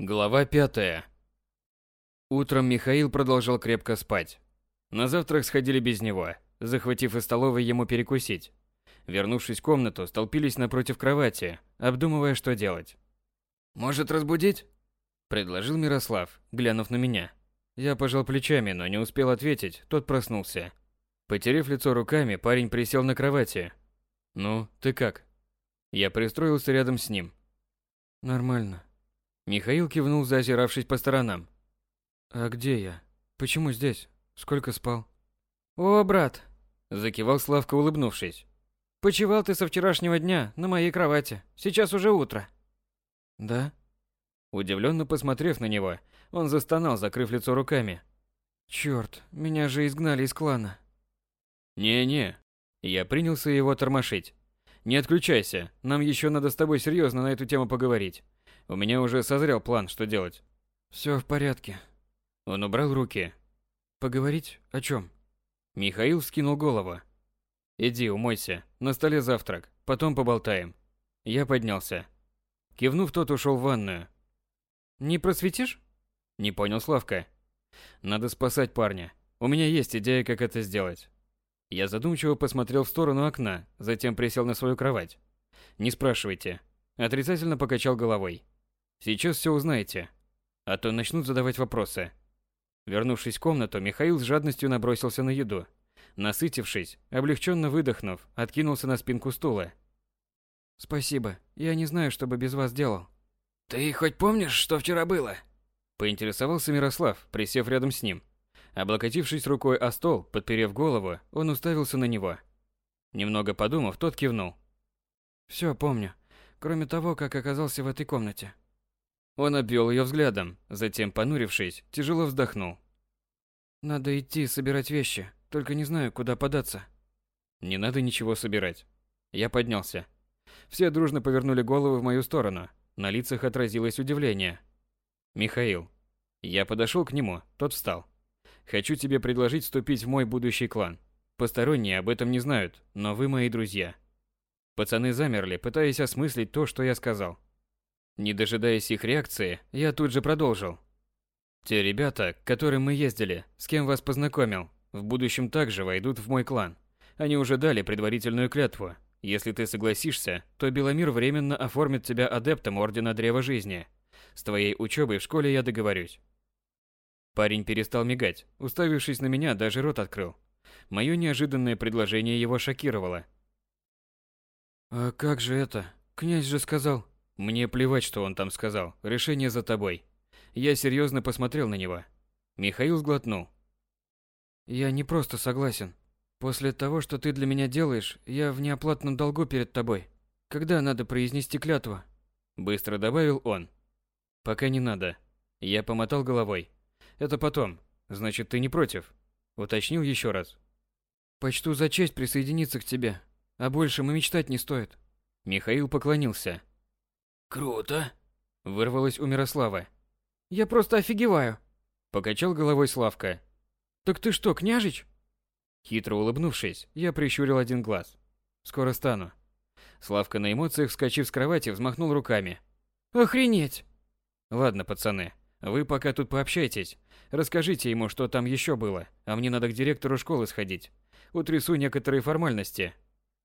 Глава пятая. Утром Михаил продолжал крепко спать. На завтрак сходили без него, захватив из столовой ему перекусить. Вернувшись в комнату, столпились напротив кровати, обдумывая, что делать. «Может, разбудить?» – предложил Мирослав, глянув на меня. Я пожал плечами, но не успел ответить, тот проснулся. Потерев лицо руками, парень присел на кровати. «Ну, ты как?» Я пристроился рядом с ним. «Нормально», Михаил кивнул, зазиравшись по сторонам. «А где я? Почему здесь? Сколько спал?» «О, брат!» – закивал Славка, улыбнувшись. «Почевал ты со вчерашнего дня на моей кровати. Сейчас уже утро». «Да?» Удивленно посмотрев на него, он застонал, закрыв лицо руками. «Чёрт, меня же изгнали из клана». «Не-не». Я принялся его тормошить. «Не отключайся, нам еще надо с тобой серьезно на эту тему поговорить. У меня уже созрел план, что делать. Все в порядке. Он убрал руки. Поговорить о чем? Михаил вскинул голову. Иди, умойся. На столе завтрак. Потом поболтаем. Я поднялся. Кивнув, тот ушел в ванную. Не просветишь? Не понял Славка. Надо спасать парня. У меня есть идея, как это сделать. Я задумчиво посмотрел в сторону окна, затем присел на свою кровать. Не спрашивайте. Отрицательно покачал головой. Сейчас все узнаете. А то начнут задавать вопросы. Вернувшись в комнату, Михаил с жадностью набросился на еду. Насытившись, облегченно выдохнув, откинулся на спинку стула. «Спасибо. Я не знаю, что бы без вас делал». «Ты хоть помнишь, что вчера было?» Поинтересовался Мирослав, присев рядом с ним. Облокотившись рукой о стол, подперев голову, он уставился на него. Немного подумав, тот кивнул. «Все помню, кроме того, как оказался в этой комнате». Он обвел ее взглядом, затем, понурившись, тяжело вздохнул. «Надо идти собирать вещи, только не знаю, куда податься». «Не надо ничего собирать». Я поднялся. Все дружно повернули головы в мою сторону. На лицах отразилось удивление. «Михаил». Я подошел к нему, тот встал. «Хочу тебе предложить вступить в мой будущий клан. Посторонние об этом не знают, но вы мои друзья». Пацаны замерли, пытаясь осмыслить то, что я сказал. Не дожидаясь их реакции, я тут же продолжил. Те ребята, к которым мы ездили, с кем вас познакомил, в будущем также войдут в мой клан. Они уже дали предварительную клятву. Если ты согласишься, то Беломир временно оформит тебя адептом Ордена Древа Жизни. С твоей учебой в школе я договорюсь. Парень перестал мигать, уставившись на меня, даже рот открыл. Мое неожиданное предложение его шокировало. «А как же это? Князь же сказал...» Мне плевать, что он там сказал. Решение за тобой. Я серьезно посмотрел на него. Михаил сглотнул. Я не просто согласен. После того, что ты для меня делаешь, я в неоплатном долгу перед тобой. Когда надо произнести клятву? Быстро добавил он. Пока не надо. Я помотал головой. Это потом. Значит, ты не против? Уточнил еще раз. Почту за честь присоединиться к тебе. А больше мы мечтать не стоит. Михаил поклонился. Круто. Вырвалось у Мирослава. Я просто офигеваю. Покачал головой Славка. Так ты что, княжич? Хитро улыбнувшись, я прищурил один глаз. Скоро стану. Славка на эмоциях, вскочив с кровати, взмахнул руками. Охренеть. Ладно, пацаны, вы пока тут пообщайтесь. Расскажите ему, что там еще было, а мне надо к директору школы сходить. Утрясу некоторые формальности.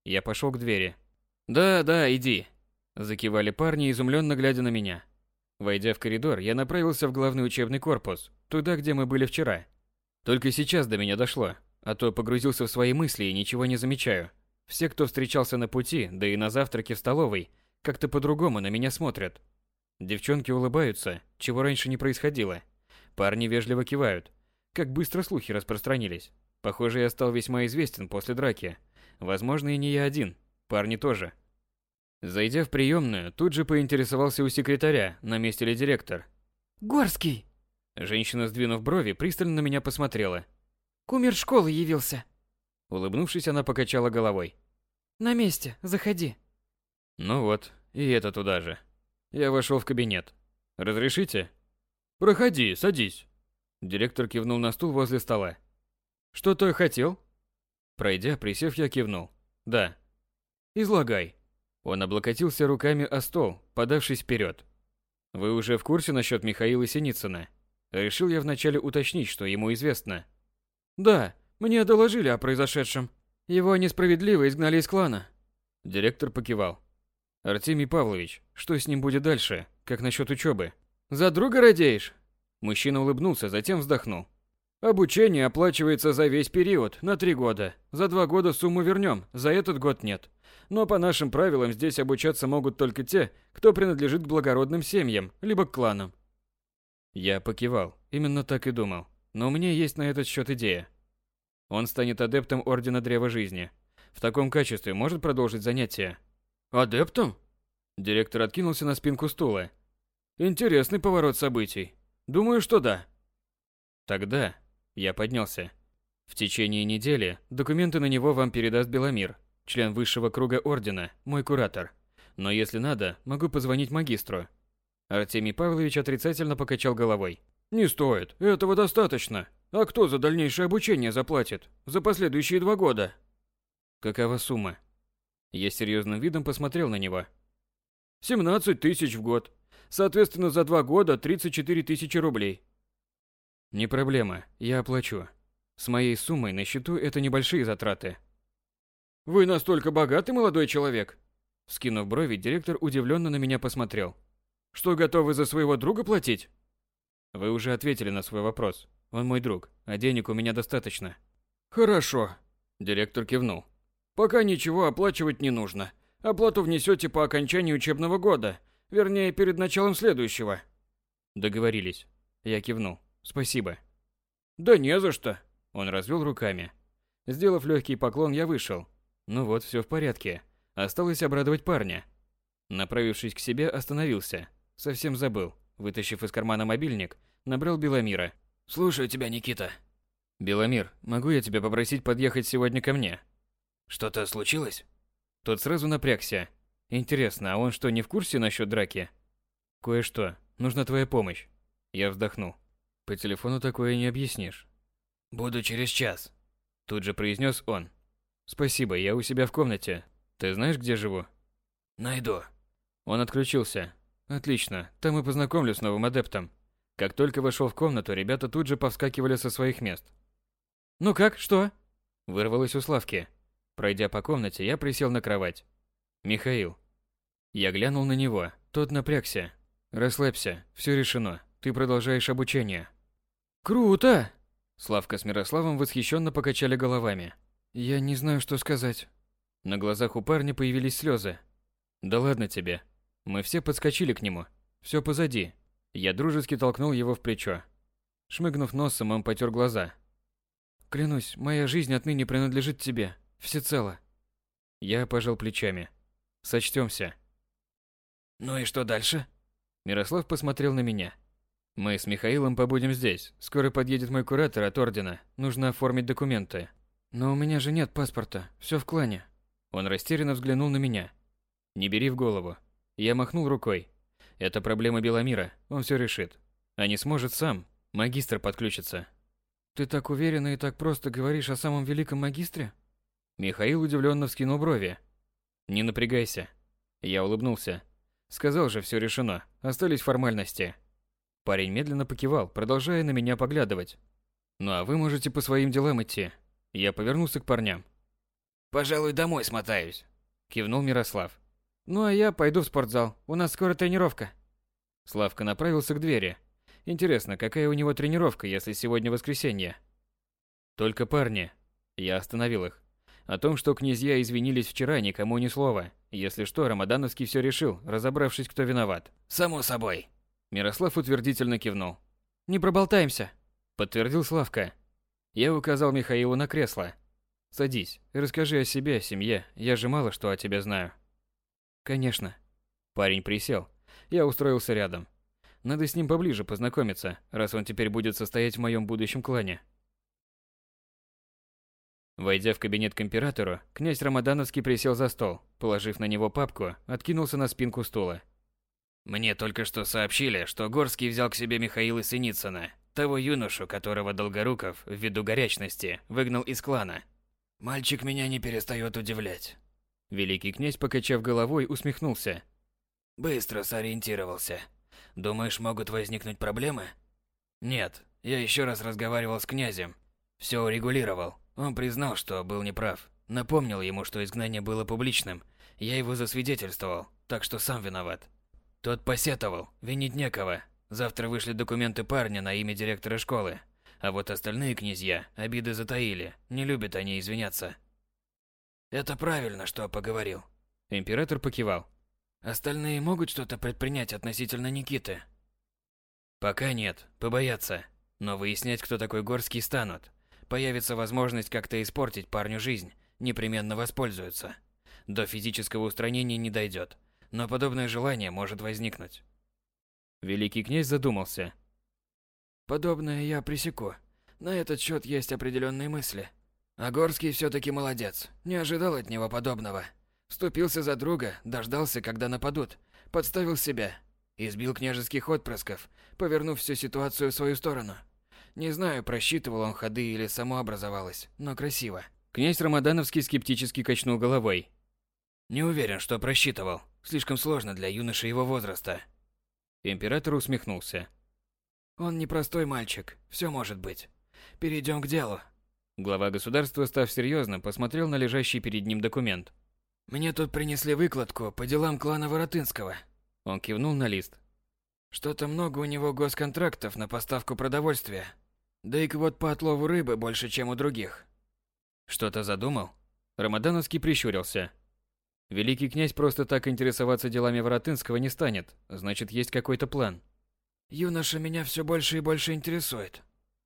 Я пошел к двери. Да, да, иди. Закивали парни, изумленно глядя на меня. Войдя в коридор, я направился в главный учебный корпус, туда, где мы были вчера. Только сейчас до меня дошло, а то погрузился в свои мысли и ничего не замечаю. Все, кто встречался на пути, да и на завтраке в столовой, как-то по-другому на меня смотрят. Девчонки улыбаются, чего раньше не происходило. Парни вежливо кивают. Как быстро слухи распространились. Похоже, я стал весьма известен после драки. Возможно, и не я один. Парни тоже. Зайдя в приемную, тут же поинтересовался у секретаря, на месте ли директор. «Горский!» Женщина, сдвинув брови, пристально на меня посмотрела. «Кумир школы явился!» Улыбнувшись, она покачала головой. «На месте, заходи!» Ну вот, и это туда же. Я вошел в кабинет. «Разрешите?» «Проходи, садись!» Директор кивнул на стул возле стола. «Что-то хотел?» Пройдя, присев, я кивнул. «Да». «Излагай», он облокотился руками о стол, подавшись вперед. Вы уже в курсе насчет Михаила Синицына? Решил я вначале уточнить, что ему известно. Да, мне доложили о произошедшем. Его несправедливо изгнали из клана. Директор покивал. Артемий Павлович, что с ним будет дальше? Как насчет учебы? За друга радеешь? Мужчина улыбнулся, затем вздохнул. Обучение оплачивается за весь период, на три года. За два года сумму вернем, за этот год нет. Но по нашим правилам здесь обучаться могут только те, кто принадлежит к благородным семьям, либо к кланам. Я покивал, именно так и думал. Но у меня есть на этот счет идея. Он станет адептом Ордена Древа Жизни. В таком качестве может продолжить занятия. Адептом? Директор откинулся на спинку стула. Интересный поворот событий. Думаю, что да. Тогда я поднялся. В течение недели документы на него вам передаст Беломир, член высшего круга ордена, мой куратор. Но если надо, могу позвонить магистру. Артемий Павлович отрицательно покачал головой. Не стоит, этого достаточно. А кто за дальнейшее обучение заплатит? За последующие два года? Какова сумма? Я серьезным видом посмотрел на него. 17 тысяч в год. Соответственно, за два года 34 тысячи рублей. Не проблема, я оплачу. С моей суммой на счету это небольшие затраты. Вы настолько богатый молодой человек? Скинув брови, директор удивленно на меня посмотрел. Что готовы за своего друга платить? Вы уже ответили на свой вопрос. Он мой друг, а денег у меня достаточно. Хорошо. Директор кивнул. Пока ничего оплачивать не нужно. Оплату внесете по окончании учебного года, вернее, перед началом следующего. Договорились. Я кивнул. Спасибо. Да не за что. Он развел руками. Сделав легкий поклон, я вышел. Ну вот, все в порядке. Осталось обрадовать парня. Направившись к себе, остановился. Совсем забыл. Вытащив из кармана мобильник, набрал Беломира. «Слушаю тебя, Никита». «Беломир, могу я тебя попросить подъехать сегодня ко мне?» «Что-то случилось?» Тот сразу напрягся. «Интересно, а он что, не в курсе насчет драки?» «Кое-что. Нужна твоя помощь». Я вздохнул. По телефону такое не объяснишь. Буду через час. Тут же произнес он. Спасибо, я у себя в комнате. Ты знаешь, где живу? Найду. Он отключился. Отлично, там и познакомлюсь с новым адептом. Как только вошел в комнату, ребята тут же повскакивали со своих мест. «Ну как, что?» Вырвалось у Славки. Пройдя по комнате, я присел на кровать. «Михаил». Я глянул на него. Тот напрягся. «Расслабься, все решено. Ты продолжаешь обучение». «Круто!» Славка с Мирославом восхищенно покачали головами. «Я не знаю, что сказать». На глазах у парня появились слезы. «Да ладно тебе». Мы все подскочили к нему. Все позади. Я дружески толкнул его в плечо. Шмыгнув носом, он потер глаза. «Клянусь, моя жизнь отныне принадлежит тебе. Всецело». Я пожал плечами. Сочтемся. «Ну и что дальше?» Мирослав посмотрел на меня. Мы с Михаилом побудем здесь. Скоро подъедет мой куратор от ордена. Нужно оформить документы. Но у меня же нет паспорта. Все в клане. Он растерянно взглянул на меня. Не бери в голову. Я махнул рукой. Это проблема Беломира. Он все решит. А не сможет сам. Магистр подключится. Ты так уверенно и так просто говоришь о самом великом магистре? Михаил удивленно вскинул брови. Не напрягайся. Я улыбнулся. Сказал же, все решено. Остались формальности. Парень медленно покивал, продолжая на меня поглядывать. «Ну а вы можете по своим делам идти». Я повернулся к парням. «Пожалуй, домой смотаюсь», – кивнул Мирослав. «Ну а я пойду в спортзал. У нас скоро тренировка». Славка направился к двери. Интересно, какая у него тренировка, если сегодня воскресенье? Только парни. Я остановил их. О том, что князья извинились вчера, никому ни слова. Если что, Рамадановский все решил, разобравшись, кто виноват. «Само собой», Мирослав утвердительно кивнул. «Не проболтаемся», — подтвердил Славка. Я указал Михаилу на кресло. «Садись, расскажи о себе, о семье, я же мало что о тебе знаю». «Конечно». Парень присел. Я устроился рядом. Надо с ним поближе познакомиться, раз он теперь будет состоять в моем будущем клане. Войдя в кабинет к императору, князь Рамадановский присел за стол, положив на него папку, откинулся на спинку стула. Мне только что сообщили, что Горский взял к себе Михаила Синицына, того юношу, которого Долгоруков, ввиду горячности, выгнал из клана. Мальчик меня не перестает удивлять. Великий князь, покачав головой, усмехнулся. Быстро сориентировался. Думаешь, могут возникнуть проблемы? Нет, я еще раз разговаривал с князем. Все урегулировал. Он признал, что был неправ. Напомнил ему, что изгнание было публичным. Я его засвидетельствовал, так что сам виноват. Тот посетовал, винить некого. Завтра вышли документы парня на имя директора школы. А вот остальные князья обиды затаили, не любят они извиняться. Это правильно, что поговорил. Император покивал. Остальные могут что-то предпринять относительно Никиты? Пока нет, побоятся. Но выяснять, кто такой Горский, станут. Появится возможность как-то испортить парню жизнь, непременно воспользуются. До физического устранения не дойдет, но подобное желание может возникнуть. Великий князь задумался. Подобное я пресеку. На этот счет есть определенные мысли. А Горский все-таки молодец. Не ожидал от него подобного. Вступился за друга, дождался, когда нападут. Подставил себя. Избил княжеских отпрысков, повернув всю ситуацию в свою сторону. Не знаю, просчитывал он ходы или само образовалось, но красиво. Князь Рамадановский скептически качнул головой. Не уверен, что просчитывал. Слишком сложно для юноши его возраста. Император усмехнулся. Он непростой мальчик, все может быть. Перейдем к делу. Глава государства, став серьезным, посмотрел на лежащий перед ним документ. Мне тут принесли выкладку по делам клана Воротынского. Он кивнул на лист. Что-то много у него госконтрактов на поставку продовольствия. Да и вот по отлову рыбы больше, чем у других. Что-то задумал? Рамадановский прищурился. Великий князь просто так интересоваться делами Воротынского не станет, значит, есть какой-то план. Юноша меня все больше и больше интересует.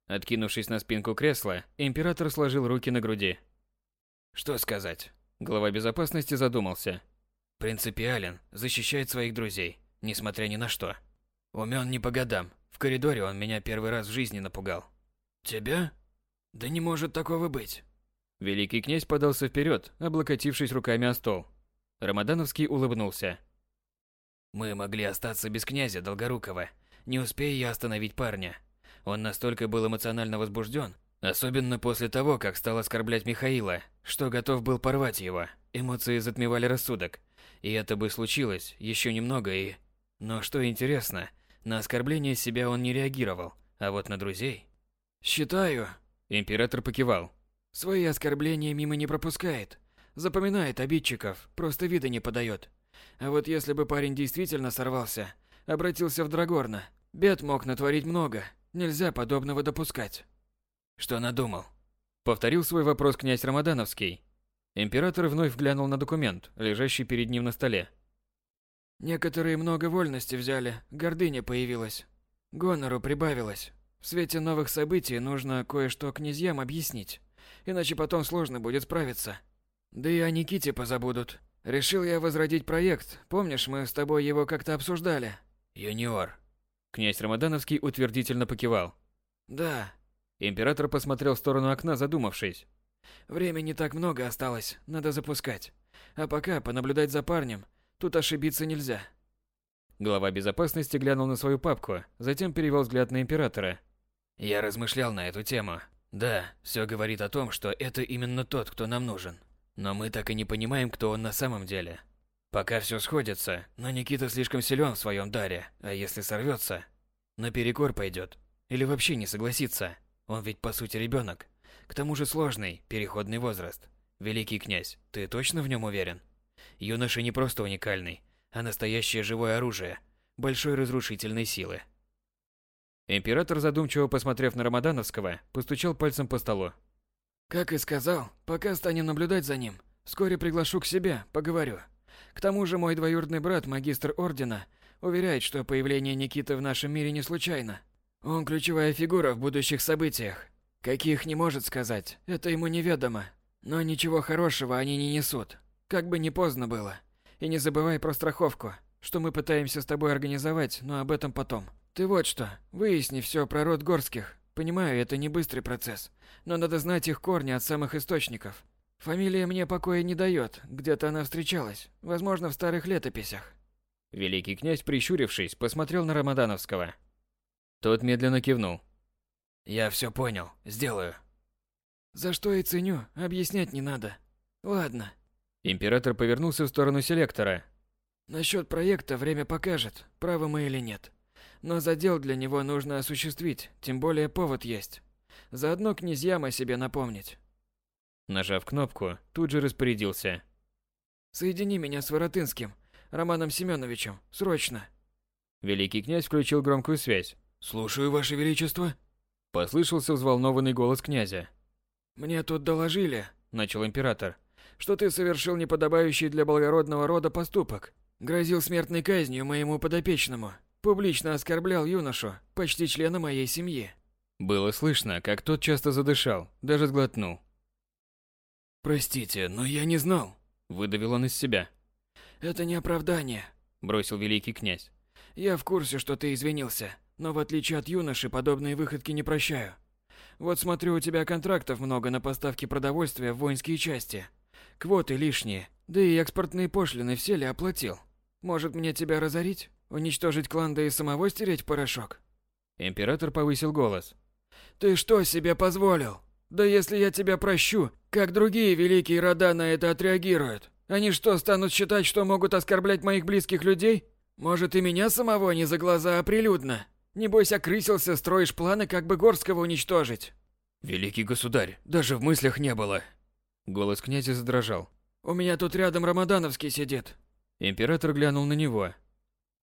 Откинувшись на спинку кресла, император сложил руки на груди. Что сказать? Глава безопасности задумался. Принципиален, защищает своих друзей, несмотря ни на что. Умен не по годам. В коридоре он меня первый раз в жизни напугал. Тебя? Да не может такого быть. Великий князь подался вперед, облокотившись руками о стол. Рамадановский улыбнулся. Мы могли остаться без князя Долгорукова, не успея я остановить парня. Он настолько был эмоционально возбужден, особенно после того, как стал оскорблять Михаила, что готов был порвать его. Эмоции затмевали рассудок. И это бы случилось еще немного и... Но что интересно, на оскорбление себя он не реагировал, а вот на друзей... Считаю... Император покивал. Свои оскорбления мимо не пропускает. Запоминает обидчиков, просто вида не подает. А вот если бы парень действительно сорвался, обратился в Драгорна, бед мог натворить много, Нельзя подобного допускать. Что надумал? Повторил свой вопрос князь Рамадановский. Император вновь глянул на документ, лежащий перед ним на столе. Некоторые много вольности взяли, гордыня появилась. Гонору прибавилось. В свете новых событий нужно кое-что князьям объяснить, иначе потом сложно будет справиться. Да и о Никите позабудут. Решил я возродить проект. Помнишь, мы с тобой его как-то обсуждали? Юниор, Князь Рамадановский утвердительно покивал. Да. Император посмотрел в сторону окна, задумавшись. Времени так много осталось, надо запускать. А пока понаблюдать за парнем, тут ошибиться нельзя. Глава безопасности глянул на свою папку, затем перевел взгляд на императора. Я размышлял на эту тему. Да, все говорит о том, что это именно тот, кто нам нужен. Но мы так и не понимаем, кто он на самом деле. Пока все сходится, но Никита слишком силен в своем даре, а если сорвется, наперекор пойдет. Или вообще не согласится. Он ведь по сути ребенок. К тому же сложный, переходный возраст. Великий князь, ты точно в нем уверен? Юноша не просто уникальный, а настоящее живое оружие, большой разрушительной силы. Император, задумчиво посмотрев на Рамадановского, постучал пальцем по столу. Как и сказал, пока станем наблюдать за ним, вскоре приглашу к себе, поговорю. К тому же мой двоюродный брат, магистр Ордена, уверяет, что появление Никиты в нашем мире не случайно. Он ключевая фигура в будущих событиях. Каких не может сказать, это ему неведомо. Но ничего хорошего они не несут. Как бы не поздно было. И не забывай про страховку, что мы пытаемся с тобой организовать, но об этом потом. Ты вот что, выясни все про род Горских. Понимаю, это не быстрый процесс, но надо знать их корни от самых источников. Фамилия мне покоя не дает. Где-то она встречалась. Возможно, в старых летописях. Великий князь, прищурившись, посмотрел на Рамадановского. Тот медленно кивнул. Я все понял. Сделаю. За что и ценю, объяснять не надо. Ладно. Император повернулся в сторону селектора. Насчет проекта время покажет, правы мы или нет. Но задел для него нужно осуществить, тем более повод есть. Заодно князьям о себе напомнить. Нажав кнопку, тут же распорядился. «Соедини меня с Воротынским, Романом Семеновичем, срочно!» Великий князь включил громкую связь. «Слушаю, Ваше Величество!» Послышался взволнованный голос князя. «Мне тут доложили», — начал император, «что ты совершил неподобающий для благородного рода поступок. Грозил смертной казнью моему подопечному. Публично оскорблял юношу, почти члена моей семьи». Было слышно, как тот часто задышал, даже сглотнул. «Простите, но я не знал», — выдавил он из себя. «Это не оправдание», — бросил великий князь. «Я в курсе, что ты извинился, но в отличие от юноши, подобные выходки не прощаю. Вот смотрю, у тебя контрактов много на поставки продовольствия в воинские части. Квоты лишние, да и экспортные пошлины все ли оплатил? Может мне тебя разорить? Уничтожить клан, да и самого стереть в порошок?» Император повысил голос. «Ты что себе позволил? Да если я тебя прощу, как другие великие рода на это отреагируют? Они что, станут считать, что могут оскорблять моих близких людей? Может, и меня самого не за глаза, а прилюдно? Небось, окрысился, строишь планы, как бы Горского уничтожить. Великий государь, даже в мыслях не было. Голос князя задрожал. У меня тут рядом Рамадановский сидит. Император глянул на него.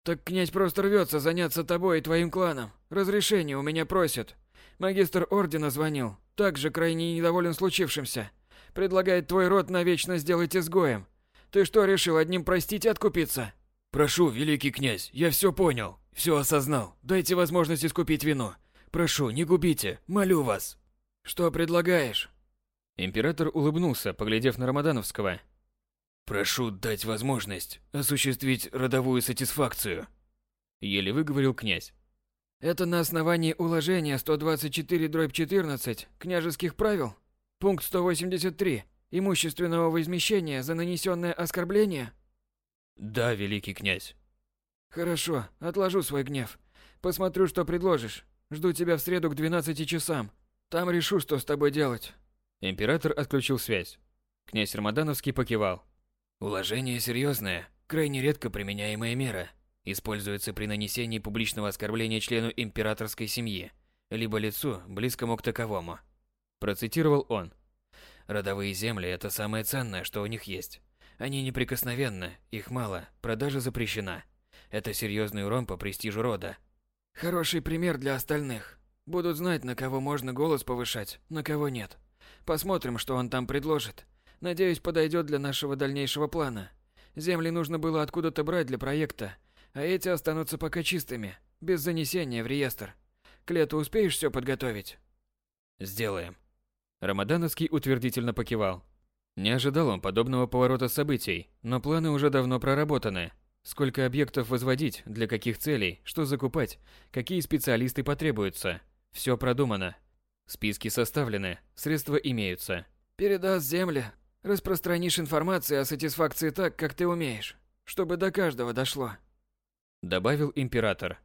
Так князь просто рвется заняться тобой и твоим кланом. Разрешение у меня просит. Магистр ордена звонил. Также крайне недоволен случившимся. Предлагает твой род навечно сделать изгоем. Ты что, решил одним простить и откупиться? Прошу, великий князь, я все понял, все осознал. Дайте возможность искупить вину. Прошу, не губите, молю вас. Что предлагаешь? Император улыбнулся, поглядев на Рамадановского. Прошу дать возможность осуществить родовую сатисфакцию. Еле выговорил князь. Это на основании уложения 124-14 княжеских правил? Пункт 183. Имущественного возмещения за нанесенное оскорбление? Да, великий князь. Хорошо, отложу свой гнев. Посмотрю, что предложишь. Жду тебя в среду к 12 часам. Там решу, что с тобой делать. Император отключил связь. Князь Рамадановский покивал. Уложение серьезное, крайне редко применяемая мера. Используется при нанесении публичного оскорбления члену императорской семьи, либо лицу, близкому к таковому. Процитировал он. Родовые земли – это самое ценное, что у них есть. Они неприкосновенны, их мало, продажа запрещена. Это серьезный урон по престижу рода. Хороший пример для остальных. Будут знать, на кого можно голос повышать, на кого нет. Посмотрим, что он там предложит. Надеюсь, подойдет для нашего дальнейшего плана. Земли нужно было откуда-то брать для проекта, а эти останутся пока чистыми, без занесения в реестр. К лету успеешь все подготовить? Сделаем. Рамадановский утвердительно покивал. Не ожидал он подобного поворота событий, но планы уже давно проработаны. Сколько объектов возводить, для каких целей, что закупать, какие специалисты потребуются. Все продумано. Списки составлены, средства имеются. Передаст земли. Распространишь информацию о сатисфакции так, как ты умеешь, чтобы до каждого дошло. Добавил император.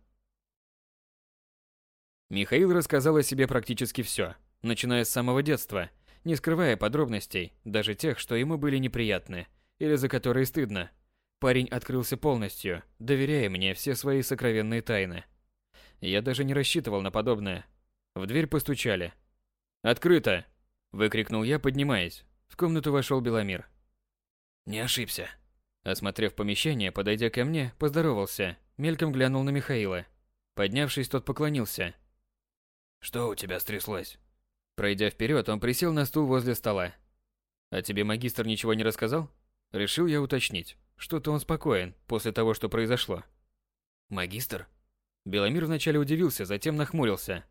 Михаил рассказал о себе практически все, начиная с самого детства – не скрывая подробностей, даже тех, что ему были неприятны или за которые стыдно. Парень открылся полностью, доверяя мне все свои сокровенные тайны. Я даже не рассчитывал на подобное. В дверь постучали. «Открыто!» – выкрикнул я, поднимаясь. В комнату вошел Беломир. «Не ошибся». Осмотрев помещение, подойдя ко мне, поздоровался, мельком глянул на Михаила. Поднявшись, тот поклонился. «Что у тебя стряслось?» Пройдя вперед, он присел на стул возле стола. «А тебе магистр ничего не рассказал?» Решил я уточнить. Что-то он спокоен после того, что произошло. «Магистр?» Беломир вначале удивился, затем нахмурился.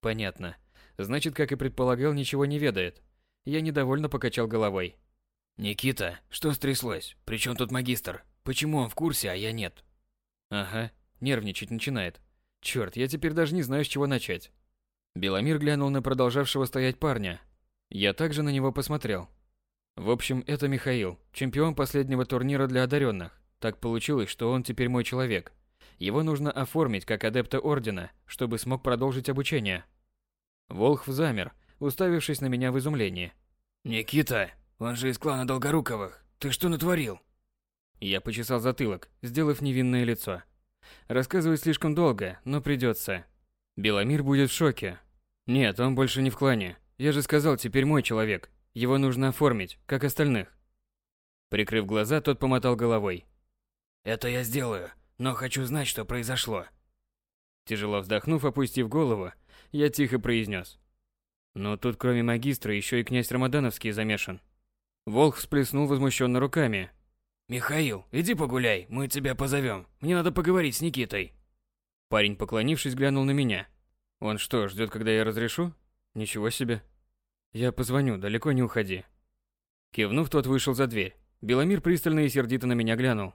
«Понятно. Значит, как и предполагал, ничего не ведает». Я недовольно покачал головой. «Никита, что стряслось? Причем тут магистр? Почему он в курсе, а я нет?» «Ага, нервничать начинает. Черт, я теперь даже не знаю, с чего начать. Беломир глянул на продолжавшего стоять парня. Я также на него посмотрел. В общем, это Михаил, чемпион последнего турнира для одаренных. Так получилось, что он теперь мой человек. Его нужно оформить как адепта Ордена, чтобы смог продолжить обучение. Волхв замер, уставившись на меня в изумлении. «Никита, он же из клана Долгоруковых. Ты что натворил?» Я почесал затылок, сделав невинное лицо. Рассказывать слишком долго, но придется. Беломир будет в шоке. Нет, он больше не в клане. Я же сказал, теперь мой человек. Его нужно оформить, как остальных. Прикрыв глаза, тот помотал головой. Это я сделаю, но хочу знать, что произошло. Тяжело вздохнув, опустив голову, я тихо произнес. Но тут кроме магистра еще и князь Рамадановский замешан. Волк всплеснул возмущенно руками. «Михаил, иди погуляй, мы тебя позовем. Мне надо поговорить с Никитой». Парень, поклонившись, глянул на меня. Он что, ждет, когда я разрешу? Ничего себе. Я позвоню, далеко не уходи. Кивнув, тот вышел за дверь. Беломир пристально и сердито на меня глянул.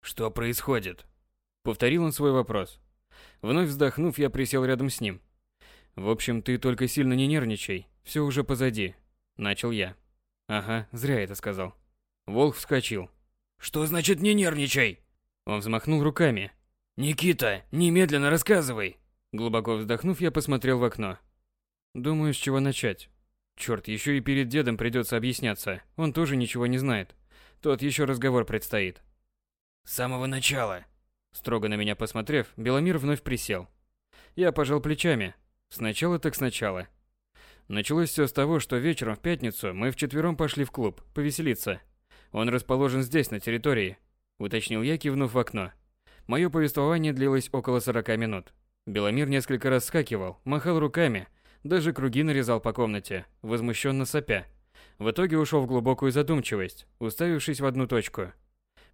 «Что происходит?» Повторил он свой вопрос. Вновь вздохнув, я присел рядом с ним. «В общем, ты только сильно не нервничай. Все уже позади», — начал я. Ага, зря это сказал. Волк вскочил. «Что значит не нервничай?» Он взмахнул руками. «Никита, немедленно рассказывай!» Глубоко вздохнув, я посмотрел в окно. Думаю, с чего начать. Черт, еще и перед дедом придется объясняться. Он тоже ничего не знает. Тот еще разговор предстоит. С самого начала. Строго на меня посмотрев, Беломир вновь присел. Я пожал плечами. Сначала так сначала. Началось все с того, что вечером в пятницу мы вчетвером пошли в клуб, повеселиться. Он расположен здесь, на территории, уточнил я, кивнув в окно. Мое повествование длилось около 40 минут. Беломир несколько раз скакивал, махал руками, даже круги нарезал по комнате, возмущенно сопя. В итоге ушел в глубокую задумчивость, уставившись в одну точку.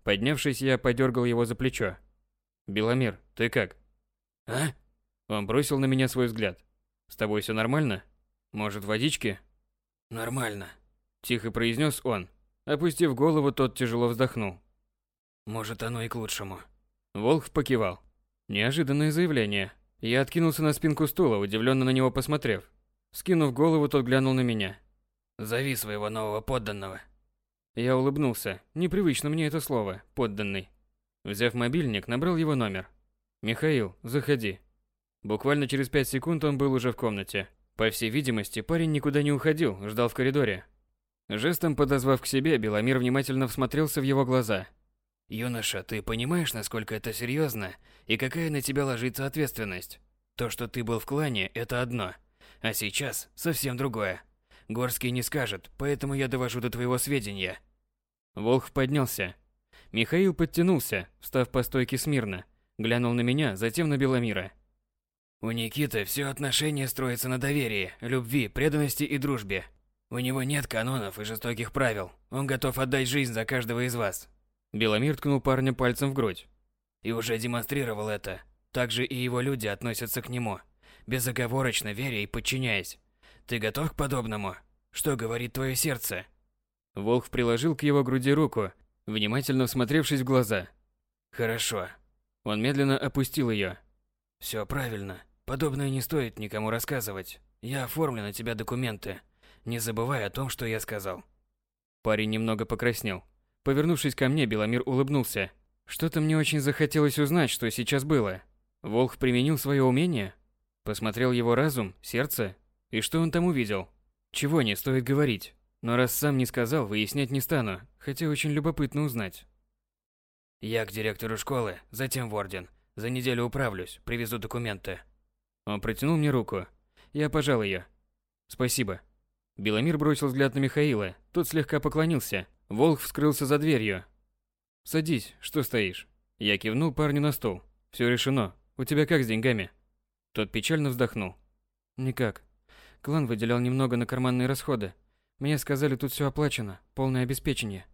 Поднявшись, я подергал его за плечо. «Беломир, ты как?» «А?» Он бросил на меня свой взгляд. «С тобой все нормально? Может, водички?» «Нормально», – тихо произнес он. Опустив голову, тот тяжело вздохнул. «Может, оно и к лучшему». Волх покивал. Неожиданное заявление. Я откинулся на спинку стула, удивленно на него посмотрев. Скинув голову, тот глянул на меня. «Зови своего нового подданного». Я улыбнулся. Непривычно мне это слово «подданный». Взяв мобильник, набрал его номер. «Михаил, заходи». Буквально через пять секунд он был уже в комнате. По всей видимости, парень никуда не уходил, ждал в коридоре. Жестом подозвав к себе, Беломир внимательно всмотрелся в его глаза. «Юноша, ты понимаешь, насколько это серьезно и какая на тебя ложится ответственность? То, что ты был в клане, это одно, а сейчас совсем другое. Горский не скажет, поэтому я довожу до твоего сведения». Волх поднялся. Михаил подтянулся, встав по стойке смирно, глянул на меня, затем на Беломира. У Никиты все отношения строятся на доверии, любви, преданности и дружбе. У него нет канонов и жестоких правил. Он готов отдать жизнь за каждого из вас. Беломир ткнул парня пальцем в грудь. И уже демонстрировал это. Также и его люди относятся к нему, безоговорочно веря и подчиняясь. Ты готов к подобному? Что говорит твое сердце? Волк приложил к его груди руку, внимательно всмотревшись в глаза. Хорошо. Он медленно опустил ее. Все правильно. Подобное не стоит никому рассказывать. Я оформлю на тебя документы. Не забывай о том, что я сказал. Парень немного покраснел. Повернувшись ко мне, Беломир улыбнулся. Что-то мне очень захотелось узнать, что сейчас было. Волх применил свое умение? Посмотрел его разум, сердце? И что он там увидел? Чего не стоит говорить. Но раз сам не сказал, выяснять не стану, хотя очень любопытно узнать. Я к директору школы, затем в орден. За неделю управлюсь, привезу документы. Он протянул мне руку. Я пожал ее. Спасибо. Беломир бросил взгляд на Михаила. Тот слегка поклонился. Волк вскрылся за дверью. Садись, что стоишь? Я кивнул парню на стол. Все решено. У тебя как с деньгами? Тот печально вздохнул. Никак. Клан выделял немного на карманные расходы. Мне сказали, тут все оплачено, полное обеспечение.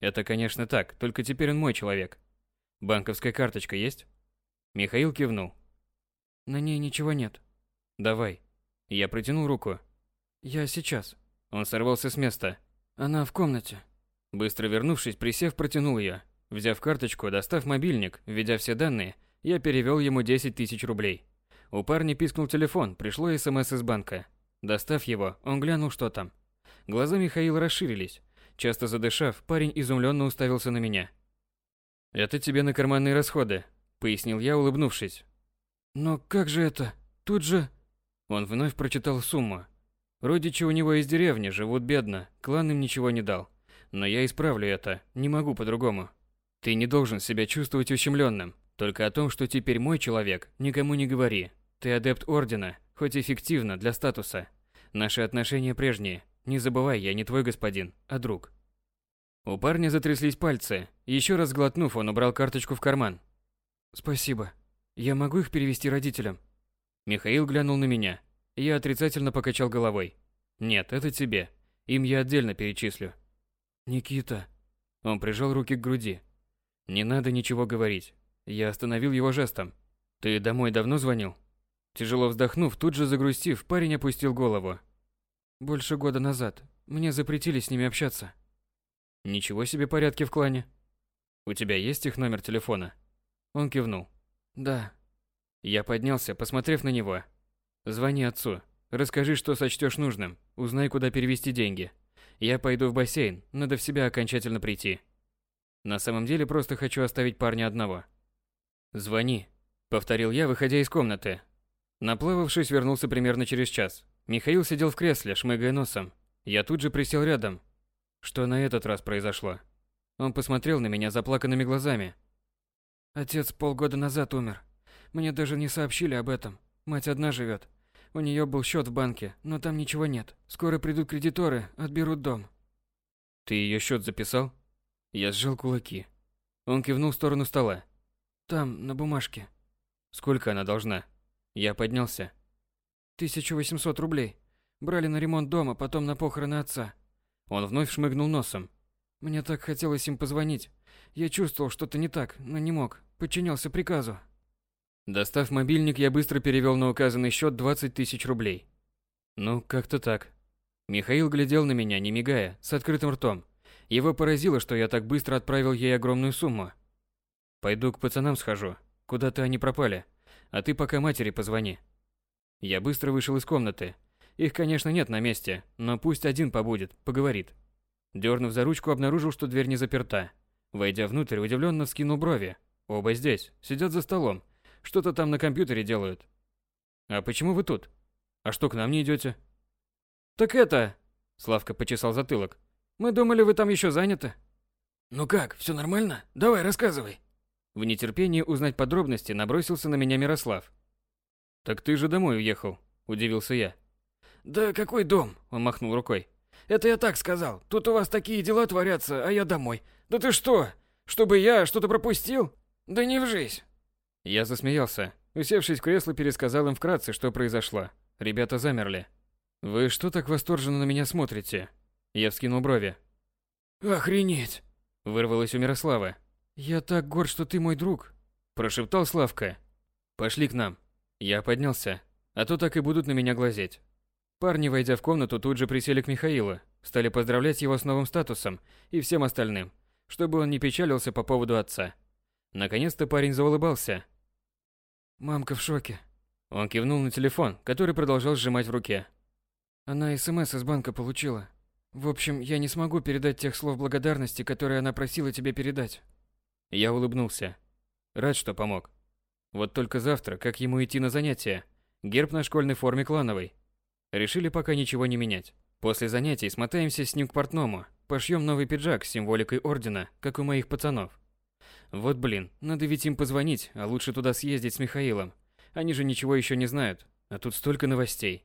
Это, конечно, так, только теперь он мой человек. Банковская карточка есть? Михаил кивнул. На ней ничего нет. Давай. Я протянул руку. Я сейчас. Он сорвался с места. Она в комнате. Быстро вернувшись, присев, протянул ее. Взяв карточку, достав мобильник, введя все данные, я перевел ему 10 тысяч рублей. У парня пискнул телефон, пришло СМС из банка. Достав его, он глянул, что там. Глаза Михаила расширились. Часто задышав, парень изумленно уставился на меня. «Это тебе на карманные расходы», — пояснил я, улыбнувшись. «Но как же это? Тут же...» Он вновь прочитал сумму. Родичи у него из деревни, живут бедно, клан им ничего не дал. Но я исправлю это, не могу по-другому. Ты не должен себя чувствовать ущемленным. Только о том, что теперь мой человек, никому не говори. Ты адепт Ордена, хоть эффективно для статуса. Наши отношения прежние. Не забывай, я не твой господин, а друг. У парня затряслись пальцы. Еще раз глотнув, он убрал карточку в карман. Спасибо. Я могу их перевести родителям? Михаил глянул на меня. Я отрицательно покачал головой. Нет, это тебе. Им я отдельно перечислю. Никита. Он прижал руки к груди. Не надо ничего говорить. Я остановил его жестом. Ты домой давно звонил? Тяжело вздохнув, тут же загрустив, парень опустил голову. Больше года назад. Мне запретили с ними общаться. Ничего себе порядки в клане. У тебя есть их номер телефона? Он кивнул. Да. Я поднялся, посмотрев на него. Звони отцу. Расскажи, что сочтешь нужным. Узнай, куда перевести деньги. Я пойду в бассейн, надо в себя окончательно прийти. На самом деле просто хочу оставить парня одного. Звони, повторил я, выходя из комнаты. Наплававшись, вернулся примерно через час. Михаил сидел в кресле, шмыгая носом. Я тут же присел рядом, что на этот раз произошло? Он посмотрел на меня заплаканными глазами. Отец полгода назад умер. Мне даже не сообщили об этом. Мать одна живет. У нее был счет в банке, но там ничего нет. Скоро придут кредиторы, отберут дом. Ты ее счет записал? Я сжал кулаки. Он кивнул в сторону стола. Там, на бумажке. Сколько она должна? Я поднялся. 1800 рублей. Брали на ремонт дома, потом на похороны отца. Он вновь шмыгнул носом. Мне так хотелось им позвонить. Я чувствовал что-то не так, но не мог. Подчинялся приказу. Достав мобильник, я быстро перевел на указанный счет 20 тысяч рублей. Ну, как-то так. Михаил глядел на меня, не мигая, с открытым ртом. Его поразило, что я так быстро отправил ей огромную сумму. Пойду к пацанам схожу. Куда-то они пропали. А ты пока матери позвони. Я быстро вышел из комнаты. Их, конечно, нет на месте, но пусть один побудет, поговорит. Дернув за ручку, обнаружил, что дверь не заперта. Войдя внутрь, удивленно вскинул брови. Оба здесь, сидят за столом. Что-то там на компьютере делают. А почему вы тут? А что, к нам не идете? Так это... Славка почесал затылок. Мы думали, вы там еще заняты. Ну как, все нормально? Давай, рассказывай. В нетерпении узнать подробности набросился на меня Мирослав. Так ты же домой уехал, удивился я. «Да какой дом?» – он махнул рукой. «Это я так сказал. Тут у вас такие дела творятся, а я домой. Да ты что? Чтобы я что-то пропустил? Да не вжись!» Я засмеялся. Усевшись в кресло, пересказал им вкратце, что произошло. Ребята замерли. «Вы что так восторженно на меня смотрите?» Я вскинул брови. «Охренеть!» – вырвалось у Мирослава. «Я так горд, что ты мой друг!» – прошептал Славка. «Пошли к нам». Я поднялся, а то так и будут на меня глазеть. Парни, войдя в комнату, тут же присели к Михаилу, стали поздравлять его с новым статусом и всем остальным, чтобы он не печалился по поводу отца. Наконец-то парень заулыбался. «Мамка в шоке». Он кивнул на телефон, который продолжал сжимать в руке. Она СМС из банка получила. В общем, я не смогу передать тех слов благодарности, которые она просила тебе передать. Я улыбнулся. Рад, что помог. Вот только завтра, как ему идти на занятия? Герб на школьной форме клановой. Решили пока ничего не менять. После занятий смотаемся с ним к портному, пошьем новый пиджак с символикой ордена, как у моих пацанов. Вот блин, надо ведь им позвонить, а лучше туда съездить с Михаилом. Они же ничего еще не знают, а тут столько новостей.